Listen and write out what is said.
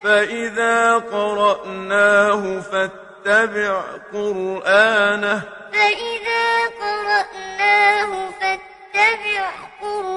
فَإِذَا قَرَأْنَاهُ فَاتَّبِعْ قُرْآنَهُ فَإِذَا قَرَأْنَاهُ فَاتَّبِعْ قُرْآنَهُ